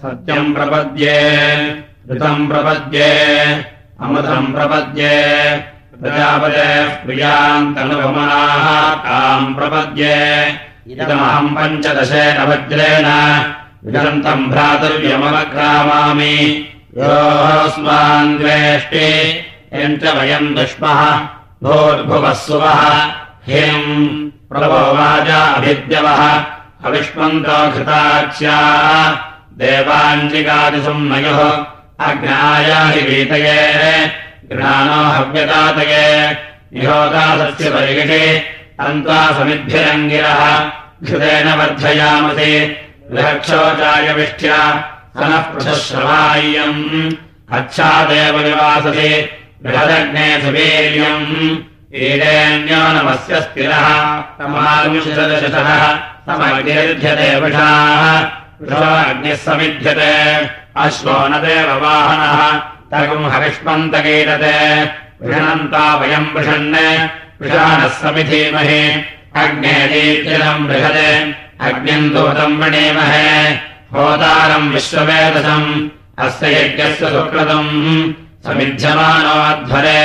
सत्यम् प्रपद्ये ऋतम् प्रपद्ये अमृतम् प्रपद्ये प्रजापते प्रियाम् तनुभमनाः ताम् प्रपद्ये। इदमहम् पञ्चदशेन वज्रेण विदन्तम् भ्रातुर्यमवक्रामामि। योऽस्मान् द्वेष्टि यम् च वयम् दुष्मः भूर्भुवः सुवः हिम् प्रभो वाजा अभिद्यवः अविष्मन्तो घृताच्या देवाञ्जिकादिसम् नयोः अग्नायाहि वीतये गृहाणो हव्यतातये। निहोदासस्य परिगिषे अन्त्वा समिद्भिरङ्गिरः। घृतेन वर्धयामसि। गृहक्षोचायविष्ट्या सनः पृथश्रवाय्यम् अच्छादेव विवासति बृहदग्ने सुवीर्यम् नमस्य स्थिरः समग्निर्ध्यते वृषाः समिध्यते अश्वो न देव वाहनः तगुम् हविष्मन्तकीरते वृषणन्ता वयम् वृषन् वृषाणः समिधीमहे अग्ने दीर्जनम् बृहते अग्निम् दूतम् वृणीमहे होतारम् विश्ववेदसम् अस्य यज्ञस्य सुकृतम् समिध्यमानोऽध्वरे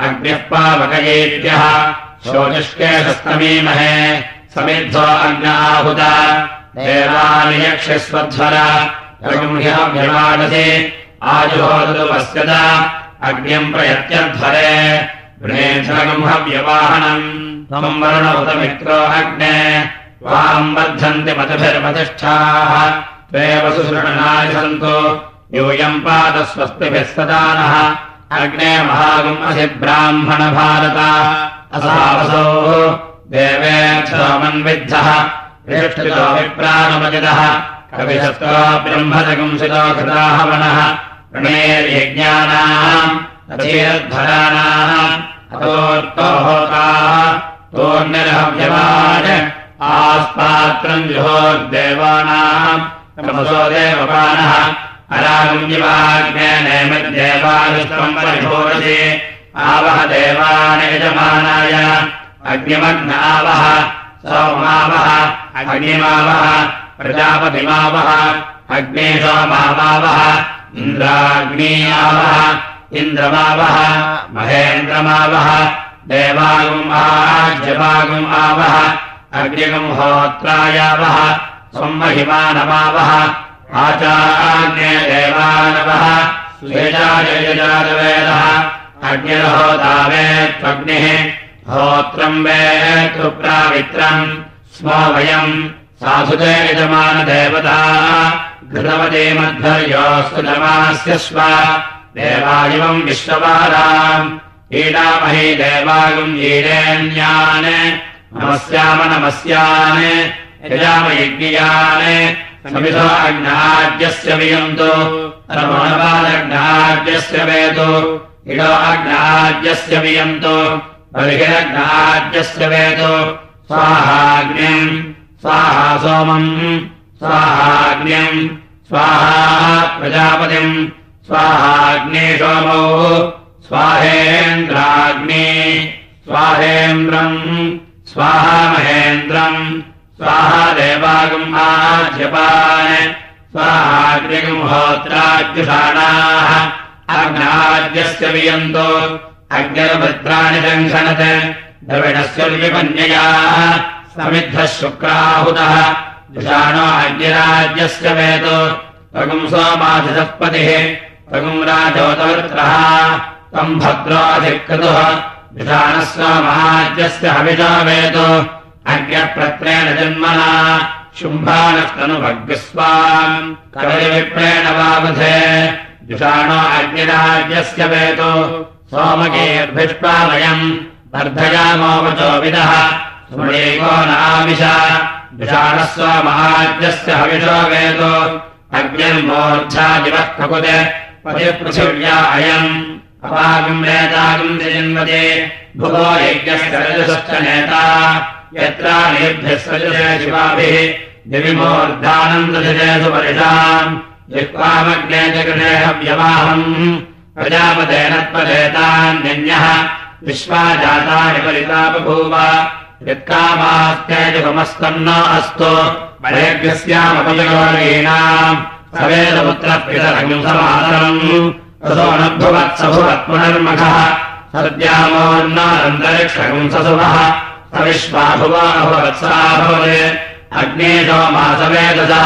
अग्निः पावकयेभ्यः शोचिष्केशस्तमीमहे समिद्धो ह्यभिमानसि आजुहोदुवस्यत अग्न्यम् प्रयत्यध्वरे। गृहेशगम्हव्यवाहनम् त्वम् वरुणौतमित्रो अग्ने। त्वाम् बद्धन्ति मतिभिर्मतिष्ठाः त्वे वसुसृणनाय सन्तु। यूयम् पादस्वस्तिभिः सदानः अग्ने महागम् असि ब्राह्मणभारत। असावसौ देवेक्षमन्विद्धः प्रेष्ठितो विप्राणमजितः। कविशस्तो ब्रह्मजगंसितो कृताहवनः। अधीरध्वराणाम् अतोर्तो होताः आस्पात्रम् जुहोर्देवानाम्। देवपानः। अरागुञ्जिवाग्नेनैमद्देवानुष्टम् परिभूरति। आवह देवान् यजमानाय। अग्निमग्नावः सोमावः अग्निमावः प्रजापतिमावः अग्ने सोमावः इन्द्राग्नीयावः इन्द्रमावः महेन्द्रमावः देवागुम् आज्यवागुम् आवः अग्निगम् होत्रायावः संमहिमानमावः देवानवः स्वेजायजादवेदः अग्निर्होतावेत्वग्निः होत्रम् वेत्रुप्रावित्रम् स्मो वयम् साधुते यजमानदेवता घृतवते मध्वर्योऽस्तु नमास्य स्व देवायवम् विश्ववाराम् ईडामहि देवागुम् ईडेन्यान् नमस्याम नमस्यान् यजामयज्ञयान् वियन्तु। रमणपादग्नाद्यस्य वेतु। इडो अग्नाद्यस्य वियन्तु। बर्हिरग्नाद्यस्य वेतु। स्वाहाग्न्यम् स्वाहा सोमम् स्वाहाग्न्यम् स्वाहा प्रजापतिम् स्वाहाग्ने सोमौ स्वाहेन्द्राग्ने स्वाहेन्द्रम् स्वाहा महेन्द्रम् स्वाहा देवागम् आज्यपान् स्वाहाग्निगम् होत्राद्युषाणाः अग्नाद्यस्य वियन्तो। अग्निर्भद्राणि सङ्घनत् द्रविणस्य विपन्ययाः। समिद्धः शुक्राहुतः। जुषाणो अग्निराज्यस्य सोमाधिसत्पतिः। त्वगुम् राजोतवृत्रः त्वम् भद्रोऽधिकृतुः जुषाणः सोमाज्यस्य हविषा वेतो अज्ञप्रत्रेण जन्मना। शुम्भानस्तनुभग्स्वाम्। कविविप्रेण वाबुधे जुषाणो अग्निराज्यस्य वेतो सोमगेर्भिष्पालयम्। वर्धयामोवचो विदः। स्मृणीको नाविश जुषाणः सोमहाज्यस्य हविषो वेतो अग्निर्मोर्ध्यादिवः ककुत् पतिपृथिव्या अयम्। अपागम् वेदागम् जन्मते। भुवो यज्ञस्य रजसश्च नेता यत्र नेभ्यः सजसे शिवाभिः दिविमोर्धानन्दजयसु परिषाम् जिह्वामग्ने जगृहेहव्यवाहम् प्रजापतेन त्वदेतान्यन्यः विश्वा जातानि परितापभूव यत्कामास्तेजगमस्तम् न अस्तु परेभ्यस्यामपयोगीनाम् सवेदपुत्रः पितरम् समातरम् ततो नभुवत्सभुवत् पुनर्मखः सद्यामोन्नानन्तरिक्षकम् ससुभः सविश्वाभुवाभुवत्साभवत् अग्नेशो मासवेदसा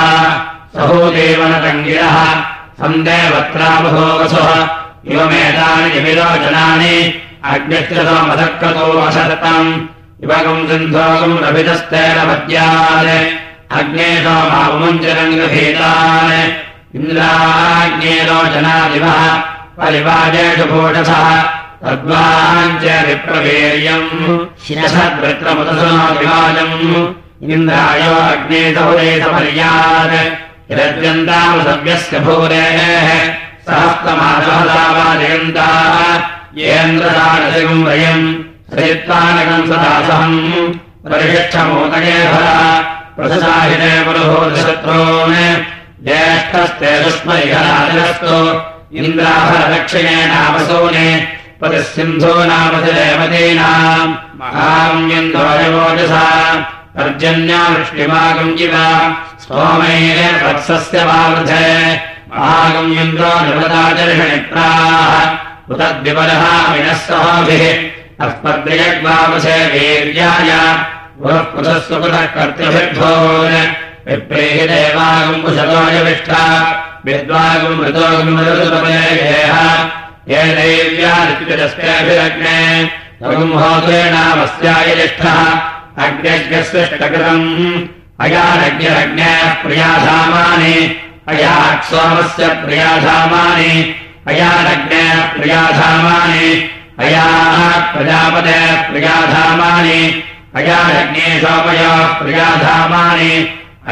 सहूदेवनतङ्गिरः सन्देवत्राबभोगसुः इवमेतानि विविलोचनानि अग्निश्च सोमसक्रतो वसतम् इवगम् सिन्धोगम् रभितस्तेन मद्यात् अग्नेशो मामुञ्चरङ्गभीतान् इन्द्राग्नेलोचनादिवः। परिवाजेषु भूषसः सहस्तमासहसावाजयन्ताः येन्द्रदानसिगम् वयम् सयित्तानकम् सदासहम् परिशिक्षमोदके भरा प्रसदाहिने पुरुभूतशत्रून् ज्येष्ठस्ते सुष्मैहराजस्तु इन्द्राभरदक्षिणेनावसूने पतिसिन्धूनामतिरेवतीनाम् महाम्यन्दोजवोजसा पर्जन्या वृष्टिमागम् इव स्तोमैर्वत्सस्य वावृधे। महागम्यन्द्रो निर्वदाचर्षणित्राः उतद्विपरः विनः सहाभिः अस्मद्विजग्वावसे वीर्याय। पुरः पुरस्वपुरः कर्तृभिर्भोन्। विप्रेहि देवागम् कुशलोयविष्ठा विद्वागम् मृतोगम् ये होत्रेणामस्याय ज्येष्ठः अग्निज्ञस्विष्टकृतम् अयानज्ञरज्ञः प्रियाधामानि अयाक्सोमस्य प्रियाधामानि अयानज्ञः प्रियाधामानि अयाः प्रजापते प्रियाधामानि अयानज्ञे सोमयो प्रियाधामानि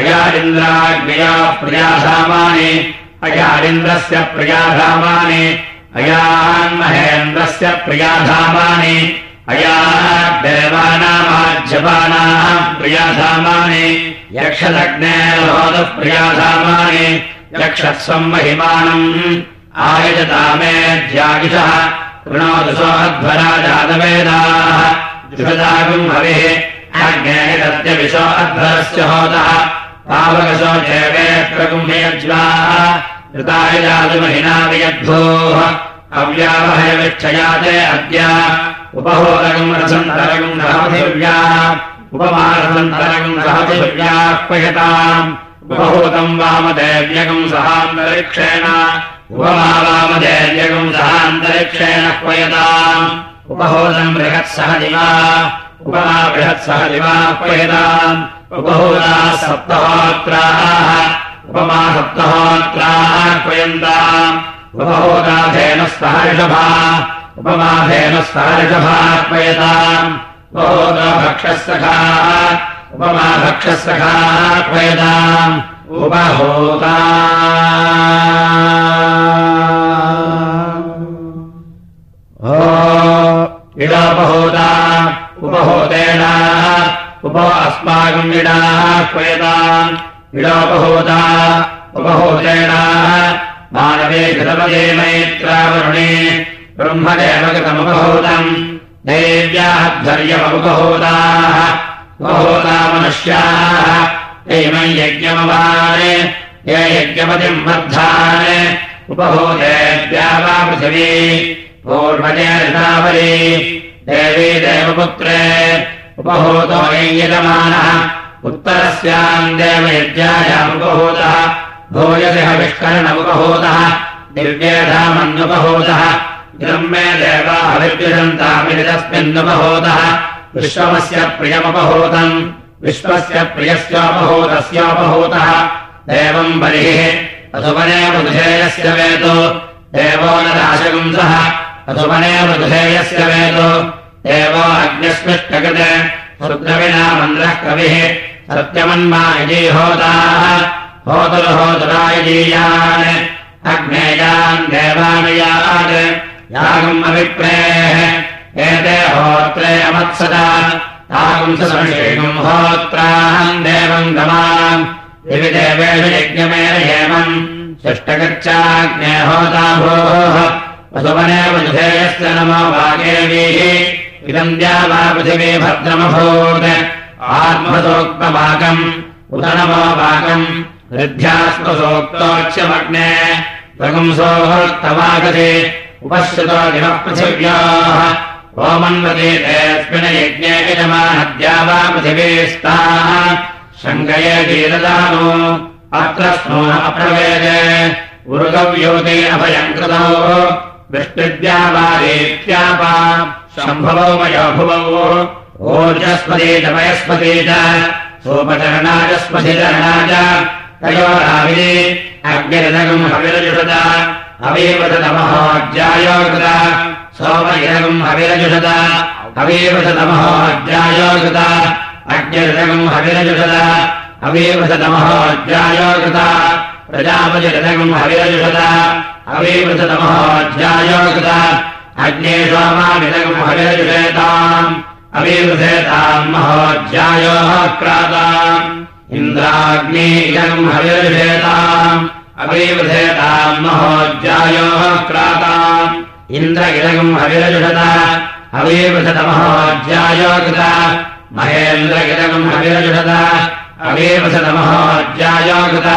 अयारिन्द्राग्नयो प्रियाधामानि अयारिन्द्रस्य प्रियाधामानि अयान्महेन्द्रस्य प्रियाधामानि। अयाद्देवानामाज्यपानाः प्रियाधामानि। यक्षलग्नेर्होदः प्रियाधामानि। यक्षस्वम् महिमानम्। आयजतामेध्यागिषः कृणोतु सोऽध्वराजातवेदाः। द्विषदागुम् हविः। अग्नेयदत्य विशो अध्वरस्य होतः। पावकशो देवेऽत्र जातुमहिना वियद्भोः अव्यावहयविक्षयाते अद्य। उपहोदगम् रसन्तरगम् रहपथिव्या उपमारसन्तरगम् रहपथिव्याह्वयताम् उपहूतम् वामदेव्यगम् सहान्तरिक्षेण। उपमा वामदेव्यगम् सहान्तरिक्षेण ह्वयताम् उपहोदम् बृहत्सह दिवा। उपमा बृहत्सह दिवाह्वयताम् उपहूताः सप्तहोत्राः उपमा सप्तहोत्राः क्वयन्ताम् उपहोदाधेन ऋषभा उपमाधेन स्तः ऋषभाह्वयताम् उपहोदभक्षसखाः उपमाभक्षसखाः क्वयताम् उपहोता इडोपहोता उपहोतेन उपो अस्माकम् इडाः क्वयताम् इडोपहोता उपहोतेन मानवे कृतपदे मैत्रावरुणे ब्रह्मदेवकृतमुपहूतम् देव्याः धर्यमुपहूताः उपहूता मनुष्याः। एमम् यज्ञमवान् ये यज्ञपतिम् वर्धान् उपहूतेभ्या वा पृथिवी पूर्वजे ऋतावरी देवी देवपुत्रे उपहूतो यजमानः उत्तरस्याम् देवयज्ञायामुपहूतः भूयसि हविष्करणमुपहूतः दिव्यधामन्युपहूतः इदम् मे देवाभिर्विषन्तामितस्मिन्नुपहूतः विश्वमस्य प्रियमुपहूतम् विश्वस्य प्रियस्योपहूतस्योपहूतः देवम् बलिः अथुवने मृधेयस्य वेतो देवो न राशगुंसः अथुवने मृधेयस्य वेतो देवो अग्निस्मिष्टकृते रुद्रविना मन्द्रः कविः सत्यमन्मा इजीहोताः होतुर्होतुरायजीयान् अग्नेयान् देवानयान् यागम् अभिप्रेः एते होत्रे अमत्सदा तागुंसंशेगम् होत्राहम् देवम् दिवि देवेषु हेमम् शिष्टगच्छाग्ने होता भोः वसुवने वधेयस्य नमो वागेवीः इदम् द्या वा पृथिवी भद्रमभूत्। आत्मसोक्तवाकम् उत नमोपाकम् हृद्ध्यास्मसोक्तोच्यमग्ने प्रगुंसोस्तवागते उपश्रुतो दिवपृथिव्याः ओमन्वते तेऽस्मिन् यज्ञे यजमानद्या वा पृथिवीस्ताः। शङ्कये दीरदानो अत्र स्नो अप्रवेदे। उरुगव्योते अभयम् कृतौ वृष्टिद्या वा। रेत्यापा शम्भवौ मयोभुवौ ओजस्पति च वयस्पति च सोपचरणाजस्पतिचरणाय तयोराविरे अग्निरदगम् हविरजुषत अवीवत तमहोज्यायोगत सोमयगम् हविरजुषत अवीवत तमहोज्यायोगत अग्निरदगम् हविरजुषत अवीवत तमहोज्यायोगत प्रजापतिरदगम् हविरजुषत अवीवत तमहोज्यायोगत अग्ने सोमाविदगम् हविरजुषेताम् अवीवृधेताम् महोज्यायोः क्राताम् इन्द्राग्ने इदम् हविर्षेताम् अवीवृधेताम् महोज्यायोः क्राताम् इन्द्र इदगम् हविरजुषत अवीवृषतमहोज्यायो कृत। महेन्द्र इदगम् हविरजुषत अवीवृषतमहोज्यायो कृत।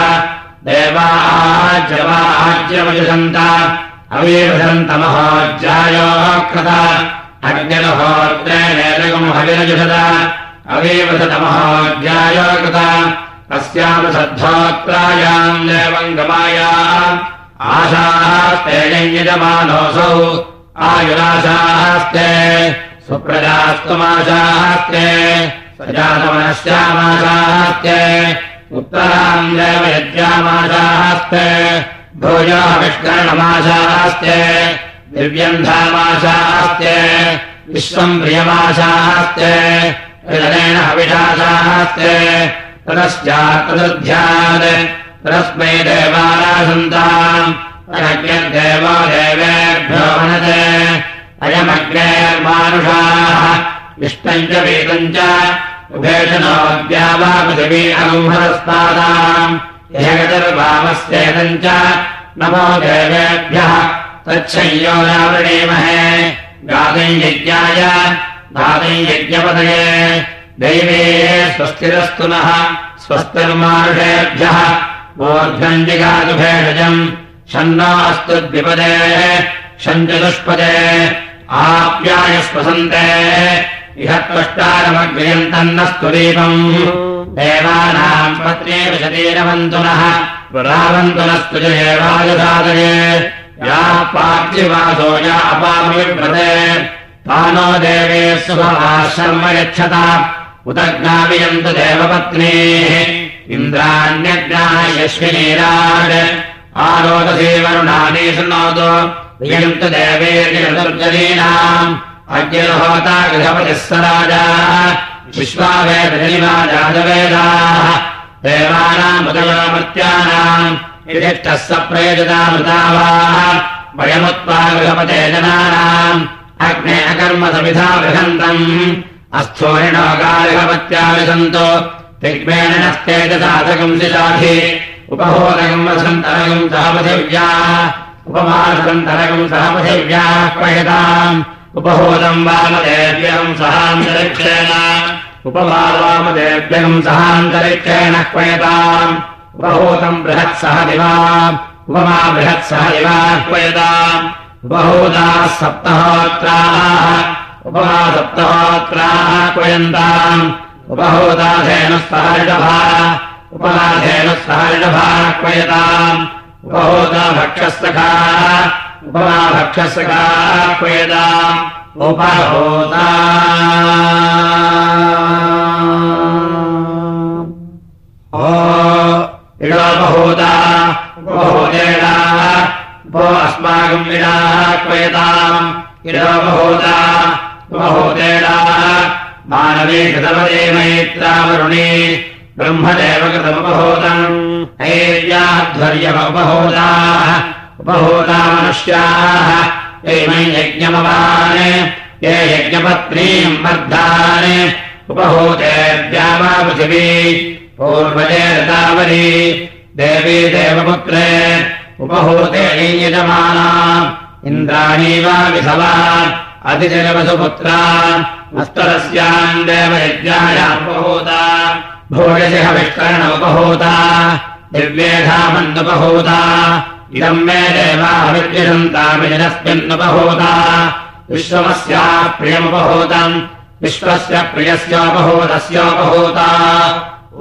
देवाज्यवाज्यमजुषन्त अवीवृषन्तमहोज्यायोः कृत अग्निर्होत्रेणेदगम् हविरजुषत अवीवृषतमहोज्यायो कृत अस्यामसद्धोत्रायाम् देवम् गमाया आशास्ते यजमानोऽसौ। आयुराशास्ते। सुप्रजास्तुमाशास्ते। प्रजातमनस्यामाशास्ते उत्तराम् देव यज्ञामाशास्ते भोजाविष्करणमाशास्ते दिव्यन्धामाशास्ते विश्वम् प्रियमाशास्ते हृदनेन हविषाशास्ते तदस्यात्तदध्यात् तदस्मै देवारासन्ताम् अयज्ञदेवो देवेभ्यो वनते अयमग्नेर्मानुषाः इष्टम् च वेदम् च उभेशनोद्या वा पृथिवी अगुम्भरस्तादाम् ह्यगतिर्भावस्येदम् च नमो देवेभ्यः तच्छय्यो नावृणीमहे। गातम् यज्ञाय गातम् यज्ञपदये। दैवे स्वस्तिरस्तु नः स्वस्तिर्मानुषेभ्यः ऊर्ध्वम् जिगातुभेषजम् षण्णो अस्तु द्विपदे। षञ्चतुष्पदे आप्यायस्वसन्ते इह त्वष्टारमग्र्यन्तन्नस्तु दीपम् देवानाम् पत्रे विशतीरवन्तु नः रावन्तु नस्तु च एवायुसादये या पार्थिवासो या अपामविव्रते तानो देवे शर्म यच्छत। उत ज्ञापयन्तु देवपत्नीः। इन्द्राण्यज्ञायश्विनीराड् आरोदधीवरुणानि शृणोतु। यन्तु देवेर्जलीनाम् अग्निर्होता गृहपतिः स राजा विश्वावेदनिवाजातवेदाः देवानामुदयोमत्यानाम् यदिष्टः स प्रेजतामृतावाः वयमुत्वा गृहपते जनानाम्। अग्ने अकर्म समिधा बृहन्तम्। अस्थोरिणो गार्हवत्या विसन्तो ऋग्मेण नस्तेजसाधकम् शिलाधि उपहोदकम् वसन्तरकम् सह पृथिव्या। उपमासन्तरकम् सह पृथिव्या उपहोदम् सहान्तरिक्षेण उपमावामदेव्यम् सहान्तरिक्षेण क्वयताम्। उपहूतम् बृहत्सह दिवा। उपमा बृहत्सह दिवा क्वयताम्। उपहूताः सप्तहोत्राः। उपमा सप्तहोत्राः क्वयन्ताम्। उपहूताधेनुस्तहरिषभा उपमाधेनुस्तहरिषभा क्वयताम्। उपहूता भक्षस्तखाः। उपमा भक्षस्तखाः क्वयताम् इडोपहूता उपहूतेडा उपो अस्माकम् इडाः क्वयताम्। इडोपहूता उपहूतेडा मानवे कृतवदे मैत्रावरुणे ब्रह्मदेव कृतमुपहूतम् हैर्याध्वर्यमुपहूताः उपहूता मनुष्याः एमै यज्ञमवान् ये यज्ञपत्नीम् वर्धान्। उपहूतेर्द्यावा पृथिवी पूर्वजे रतावरी, देवी देवपुत्रे, उपहूते यजमाना इन्द्राणी वा विधवा अतिजलवसुपुत्रा मस्तरस्याम् देवयज्ञाय उपहूता भोजसिह विष्करणमुपहूता दिव्येधामन्नुपहूता इदम् मे देवाविद्यन्तामिजनस्मिन्नुपहूता विश्वमस्या प्रियमुपहूतम् विश्वस्य प्रियस्योपहूतस्योपहूता। ओ